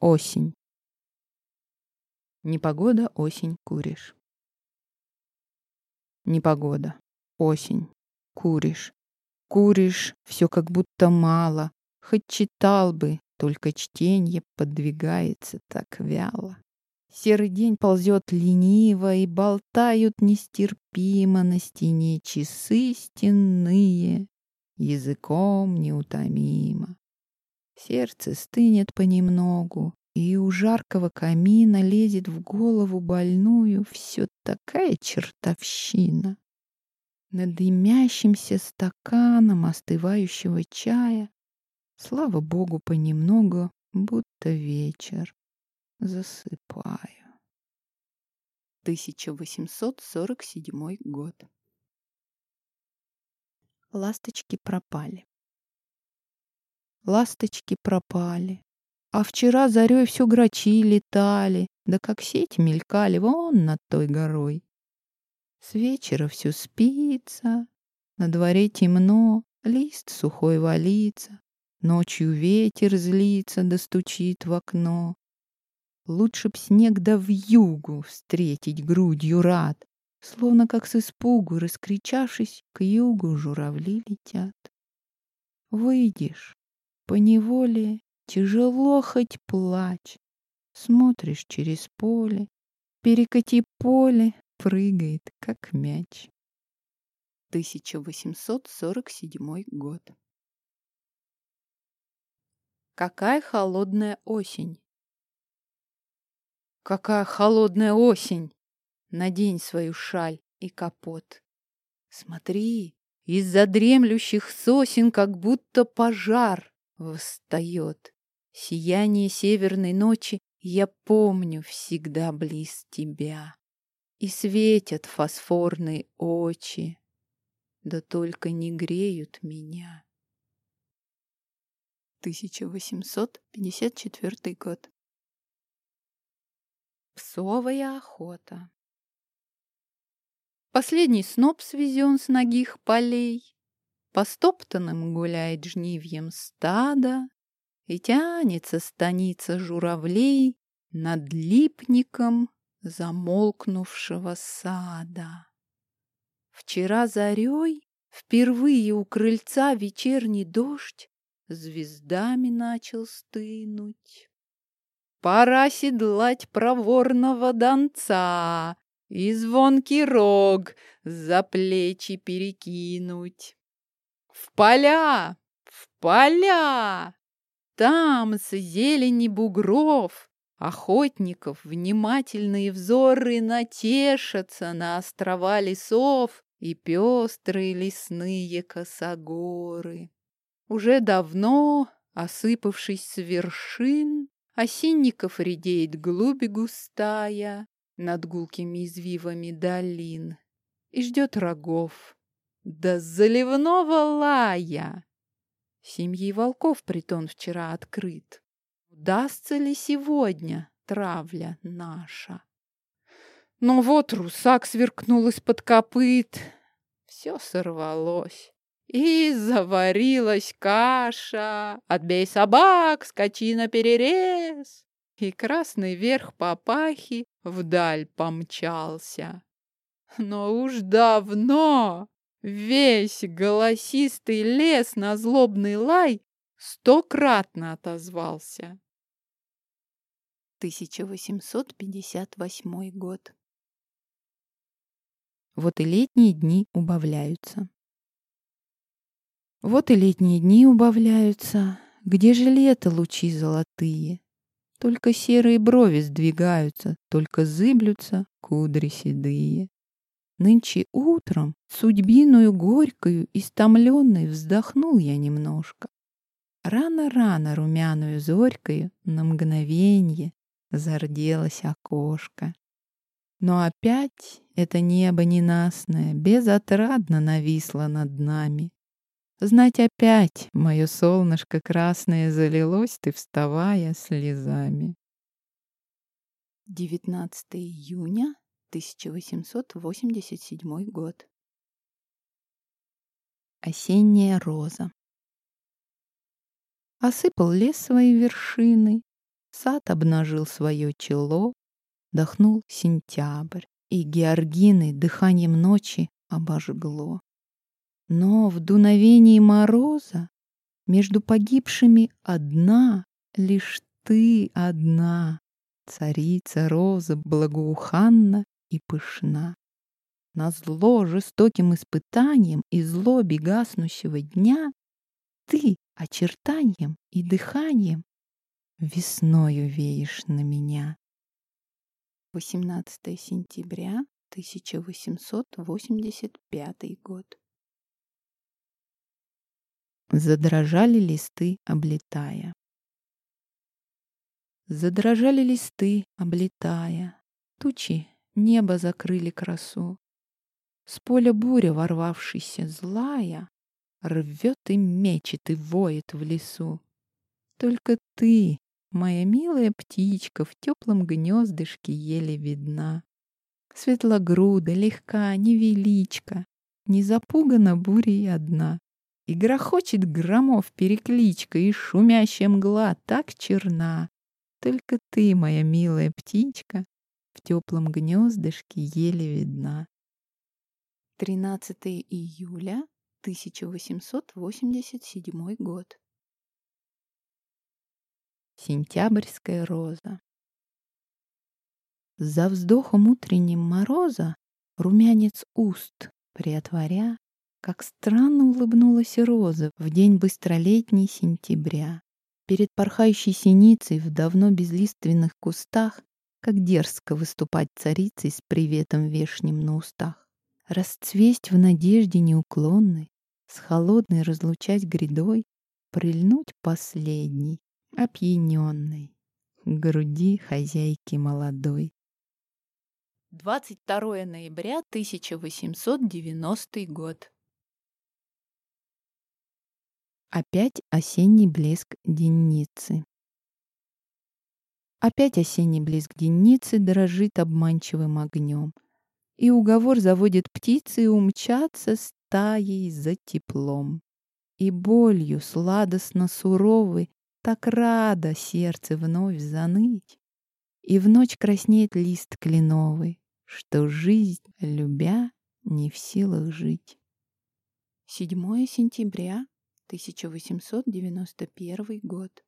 Осень. Непогода, осень, куришь. Непогода, осень, куришь. Куришь, все как будто мало. Хоть читал бы, только чтение подвигается так вяло. Серый день ползет лениво, и болтают нестерпимо на стене часы стенные, языком неутомимо. Сердце стынет понемногу, и у жаркого камина лезет в голову больную все такая чертовщина. Над дымящимся стаканом остывающего чая, слава богу, понемногу, будто вечер, засыпаю. 1847 год. Ласточки пропали. Ласточки пропали. А вчера зарей всю грачи летали, да как сеть мелькали вон над той горой. С вечера все спится, на дворе темно, лист сухой валится, ночью ветер злится да в окно. Лучше б снег да югу встретить грудью рад, словно как с испугу, раскричавшись, к югу журавли летят. Выйдешь, по неволе тяжело хоть плачь. Смотришь через поле, перекати поле, прыгает, как мяч. 1847 год. Какая холодная осень! Какая холодная осень! Надень свою шаль и капот. Смотри, из-за дремлющих сосен как будто пожар восстает. Сияние северной ночи я помню всегда близ тебя. И светят фосфорные очи, да только не греют меня. 1854 год. Псовая охота. Последний сноп свезен с ногих полей, по стоптанным гуляет жнивьем стада, И тянется станица журавлей Над липником замолкнувшего сада. Вчера зарей впервые у крыльца вечерний дождь Звездами начал стынуть. Пора седлать проворного донца И звонкий рог за плечи перекинуть. В поля! В поля! Там с зелени бугров Охотников внимательные взоры Натешатся на острова лесов И пестрые лесные косогоры. Уже давно, осыпавшись с вершин, Осинников редеет глубь густая Над гулкими извивами долин И ждет рогов до заливного лая. Семьи волков притон вчера открыт. Удастся ли сегодня травля наша? Но вот русак сверкнул из-под копыт. Все сорвалось. И заварилась каша. Отбей собак, скачи на перерез. И красный верх папахи вдаль помчался. Но уж давно Весь голосистый лес на злобный лай стократно отозвался. 1858 год. Вот и летние дни убавляются. Вот и летние дни убавляются. Где же лето лучи золотые? Только серые брови сдвигаются, только зыблются кудри седые. Нынче утром, судьбиную горькую, истомленной, вздохнул я немножко. Рано-рано румяную зорькою на мгновенье зарделось окошко. Но опять это небо ненастное безотрадно нависло над нами. Знать опять мое солнышко красное залилось ты, вставая слезами. 19 июня 1887 год. Осенняя роза. Осыпал лес свои вершины, Сад обнажил свое чело, дохнул сентябрь, и Георгины дыханием ночи обожгло. Но в дуновении мороза между погибшими одна, лишь ты одна, царица роза благоуханна и пышна. На зло жестоким испытанием и злобе гаснущего дня ты очертанием и дыханием весною веешь на меня. 18 сентября 1885 год. Задрожали листы, облетая. Задрожали листы, облетая. Тучи небо закрыли красу. С поля буря, ворвавшийся злая, Рвет и мечет и воет в лесу. Только ты, моя милая птичка, В теплом гнездышке еле видна. Светлогруда, легка, невеличка, Не запугана бурей одна. И грохочет громов перекличка, И шумящая мгла так черна. Только ты, моя милая птичка, В теплом гнездышке еле видна. 13 июля 1887 год. Сентябрьская роза. За вздохом утренним мороза Румянец уст приотворя, Как странно улыбнулась роза В день быстролетний сентября. Перед порхающей синицей В давно безлиственных кустах Как дерзко выступать царицей С приветом вешним на устах. Расцвесть в надежде неуклонной, С холодной разлучать грядой, Прильнуть последней, опьяненной, К груди хозяйки молодой. 22 ноября 1890 год. Опять осенний блеск денницы. Опять осенний блеск денницы дрожит обманчивым огнем — и уговор заводит птицы умчаться стаей за теплом. И болью сладостно суровый так рада сердце вновь заныть. И в ночь краснеет лист кленовый, что жизнь, любя, не в силах жить. 7 сентября 1891 год.